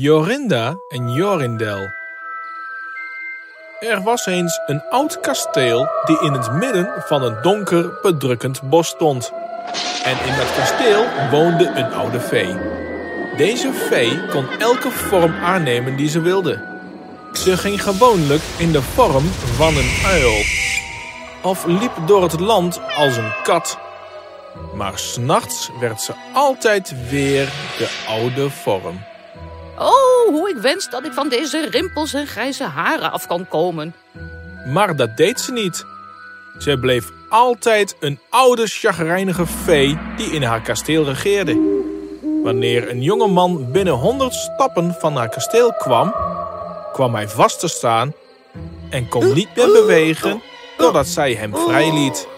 Jorinda en Jorindel. Er was eens een oud kasteel die in het midden van een donker, bedrukkend bos stond. En in dat kasteel woonde een oude vee. Deze vee kon elke vorm aannemen die ze wilde. Ze ging gewoonlijk in de vorm van een uil. Of liep door het land als een kat. Maar s'nachts werd ze altijd weer de oude vorm. Oh, hoe ik wens dat ik van deze rimpels en grijze haren af kan komen. Maar dat deed ze niet. Ze bleef altijd een oude, chagrijnige vee die in haar kasteel regeerde. Wanneer een jonge man binnen honderd stappen van haar kasteel kwam, kwam hij vast te staan en kon niet meer bewegen doordat zij hem vrijliet.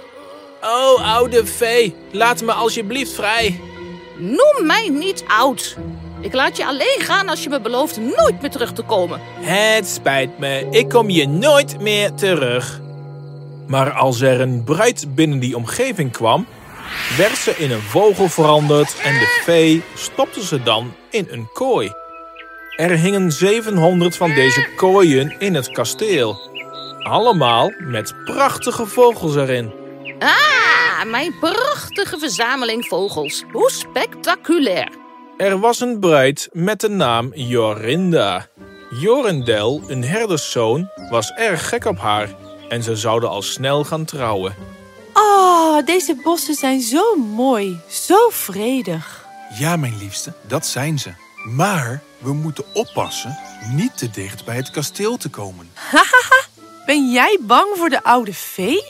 Oh, oude vee, laat me alsjeblieft vrij. Noem mij niet oud. Ik laat je alleen gaan als je me belooft nooit meer terug te komen. Het spijt me, ik kom hier nooit meer terug. Maar als er een bruid binnen die omgeving kwam, werd ze in een vogel veranderd en de vee stopte ze dan in een kooi. Er hingen 700 van deze kooien in het kasteel. Allemaal met prachtige vogels erin. Ah, mijn prachtige verzameling vogels. Hoe spectaculair. Er was een bruid met de naam Jorinda. Jorindel, een herderszoon, was erg gek op haar en ze zouden al snel gaan trouwen. Oh, deze bossen zijn zo mooi, zo vredig. Ja, mijn liefste, dat zijn ze. Maar we moeten oppassen niet te dicht bij het kasteel te komen. Ben jij bang voor de oude vee?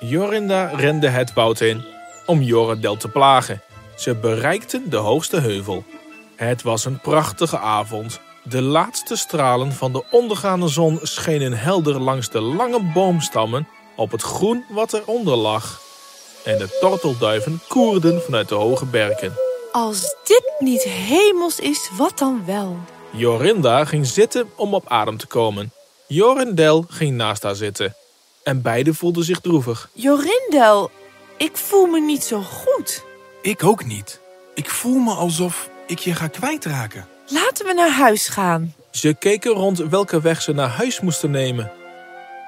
Jorinda rende het woud in om Jorindel te plagen. Ze bereikten de hoogste heuvel. Het was een prachtige avond. De laatste stralen van de ondergaande zon schenen helder langs de lange boomstammen op het groen wat eronder lag. En de tortelduiven koerden vanuit de hoge berken. Als dit niet hemels is, wat dan wel? Jorinda ging zitten om op adem te komen. Jorindel ging naast haar zitten. En beiden voelden zich droevig. Jorindel, ik voel me niet zo goed. Ik ook niet. Ik voel me alsof ik je ga kwijtraken. Laten we naar huis gaan. Ze keken rond welke weg ze naar huis moesten nemen.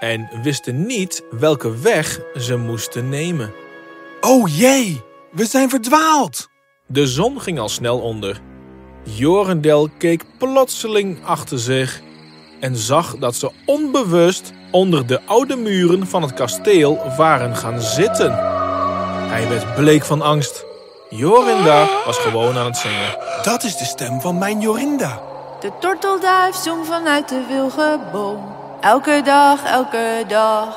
En wisten niet welke weg ze moesten nemen. Oh jee, we zijn verdwaald. De zon ging al snel onder. Jorendel keek plotseling achter zich en zag dat ze onbewust onder de oude muren van het kasteel waren gaan zitten. Hij werd bleek van angst. Jorinda was gewoon aan het zingen. Dat is de stem van mijn Jorinda. De tortelduif zong vanuit de wilgenboom. Elke dag, elke dag.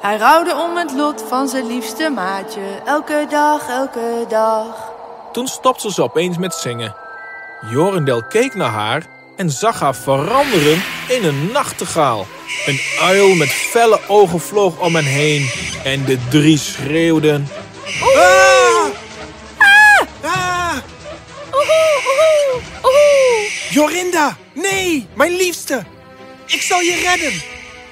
Hij rouwde om het lot van zijn liefste maatje. Elke dag, elke dag. Toen stopte ze opeens met zingen. Jorindel keek naar haar en zag haar veranderen in een nachtegaal. Een uil met felle ogen vloog om hen heen en de drie schreeuwden. Jorinda, nee, mijn liefste. Ik zal je redden.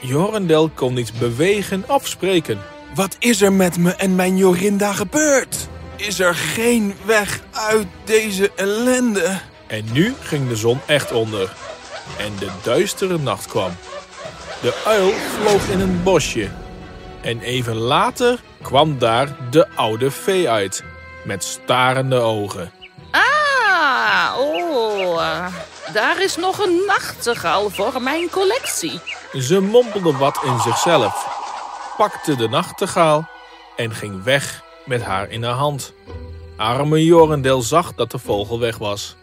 Jorindel kon niet bewegen of spreken. Wat is er met me en mijn Jorinda gebeurd? Is er geen weg uit deze ellende? En nu ging de zon echt onder. En de duistere nacht kwam. De uil vloog in een bosje. En even later kwam daar de oude vee uit. Met starende ogen. Ah, oh. Daar is nog een nachtegaal voor mijn collectie. Ze mompelde wat in zichzelf. Pakte de nachtegaal en ging weg met haar in haar hand. Arme Jorendel zag dat de vogel weg was.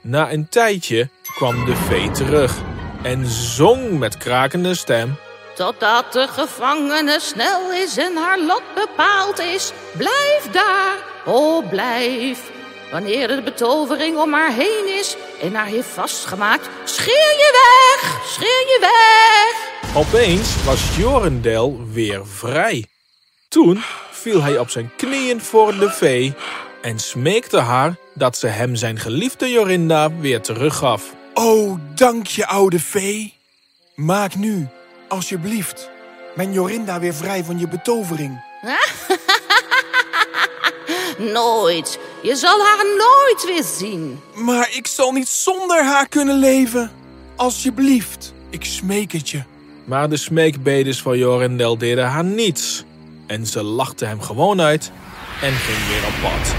Na een tijdje kwam de vee terug en zong met krakende stem. Totdat de gevangene snel is en haar lot bepaald is. Blijf daar, oh blijf. Wanneer de betovering om haar heen is en haar heeft vastgemaakt, scheer je weg, scheer je weg. Opeens was Jorendel weer vrij. Toen viel hij op zijn knieën voor de vee en smeekte haar dat ze hem zijn geliefde Jorinda weer teruggaf. Oh, dank je, oude vee. Maak nu, alsjeblieft, mijn Jorinda weer vrij van je betovering. Nooit. Je zal haar nooit weer zien. Maar ik zal niet zonder haar kunnen leven. Alsjeblieft, ik smeek het je. Maar de smeekbedes van Jorindel deden haar niets. En ze lachte hem gewoon uit en ging weer op pad.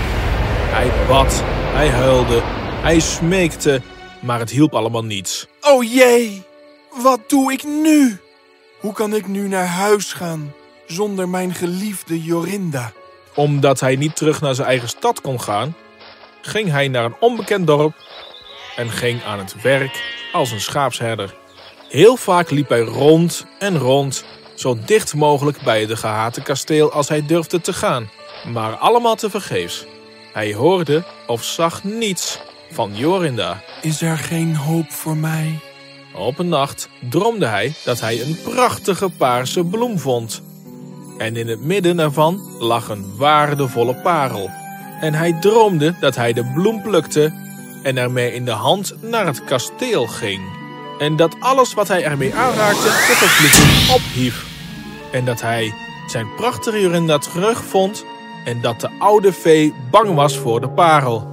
Hij bad, hij huilde, hij smeekte, maar het hielp allemaal niets. Oh jee, wat doe ik nu? Hoe kan ik nu naar huis gaan zonder mijn geliefde Jorinda? Omdat hij niet terug naar zijn eigen stad kon gaan, ging hij naar een onbekend dorp en ging aan het werk als een schaapsherder. Heel vaak liep hij rond en rond, zo dicht mogelijk bij de gehate kasteel als hij durfde te gaan, maar allemaal tevergeefs. Hij hoorde of zag niets van Jorinda. Is er geen hoop voor mij? Op een nacht droomde hij dat hij een prachtige paarse bloem vond. En in het midden ervan lag een waardevolle parel. En hij droomde dat hij de bloem plukte en ermee in de hand naar het kasteel ging. En dat alles wat hij ermee aanraakte de vervloeking ophief. En dat hij zijn prachtige Jorinda terugvond en dat de oude vee bang was voor de parel.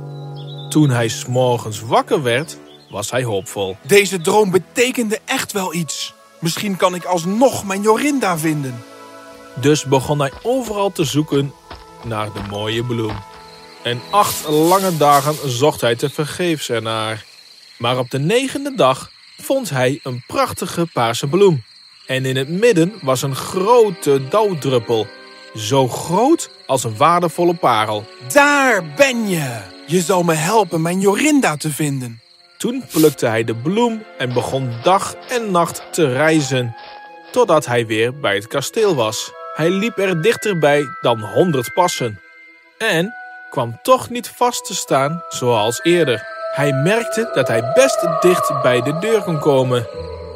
Toen hij s'morgens wakker werd, was hij hoopvol. Deze droom betekende echt wel iets. Misschien kan ik alsnog mijn Jorinda vinden. Dus begon hij overal te zoeken naar de mooie bloem. En acht lange dagen zocht hij te vergeefs ernaar. Maar op de negende dag vond hij een prachtige paarse bloem. En in het midden was een grote dauwdruppel. Zo groot als een waardevolle parel. Daar ben je! Je zal me helpen mijn Jorinda te vinden. Toen plukte hij de bloem en begon dag en nacht te reizen. Totdat hij weer bij het kasteel was. Hij liep er dichterbij dan honderd passen. En kwam toch niet vast te staan zoals eerder. Hij merkte dat hij best dicht bij de deur kon komen.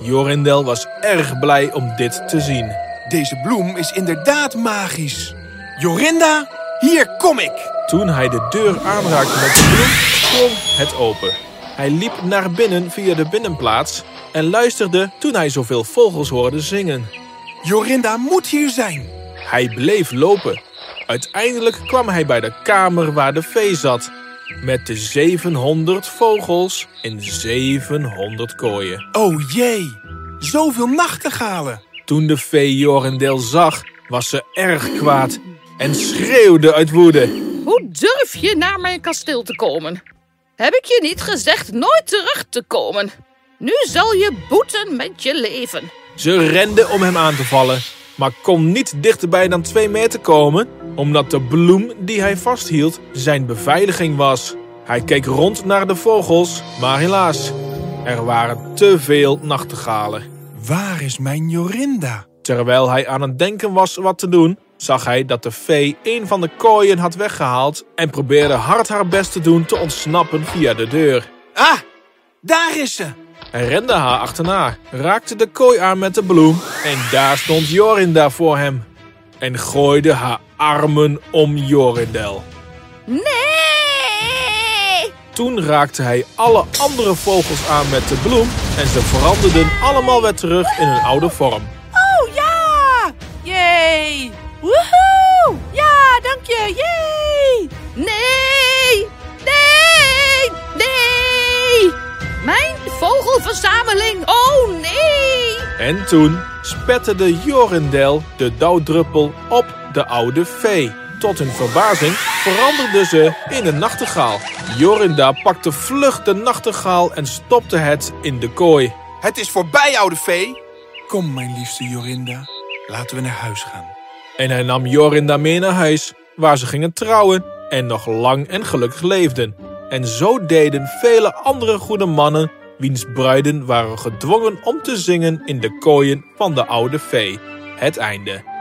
Jorindel was erg blij om dit te zien. Deze bloem is inderdaad magisch. Jorinda, hier kom ik! Toen hij de deur aanraakte met de bloem, sprong het open. Hij liep naar binnen via de binnenplaats en luisterde toen hij zoveel vogels hoorde zingen. Jorinda moet hier zijn. Hij bleef lopen. Uiteindelijk kwam hij bij de kamer waar de vee zat. Met de 700 vogels in 700 kooien. Oh jee, zoveel nachtegalen. Toen de vee Jorendel zag, was ze erg kwaad en schreeuwde uit woede. Hoe durf je naar mijn kasteel te komen? Heb ik je niet gezegd nooit terug te komen? Nu zal je boeten met je leven. Ze rende om hem aan te vallen, maar kon niet dichterbij dan twee meter komen, omdat de bloem die hij vasthield zijn beveiliging was. Hij keek rond naar de vogels, maar helaas, er waren te veel nachtegalen. Waar is mijn Jorinda? Terwijl hij aan het denken was wat te doen, zag hij dat de vee een van de kooien had weggehaald en probeerde hard haar best te doen te ontsnappen via de deur. Ah, daar is ze. Hij rende haar achterna, raakte de kooi aan met de bloem en daar stond Jorinda voor hem. En gooide haar armen om Jorindel. Nee! Toen raakte hij alle andere vogels aan met de bloem en ze veranderden allemaal weer terug in hun oude vorm. Oh ja! Yay! Woehoe! Ja, dank je! Yay! En toen spetterde Jorindel de dauwdruppel op de oude vee. Tot hun verbazing veranderde ze in een nachtegaal. Jorinda pakte vlug de nachtegaal en stopte het in de kooi. Het is voorbij, oude vee. Kom, mijn liefste Jorinda. Laten we naar huis gaan. En hij nam Jorinda mee naar huis, waar ze gingen trouwen en nog lang en gelukkig leefden. En zo deden vele andere goede mannen, wiens bruiden waren gedwongen om te zingen in de kooien van de oude vee. Het einde.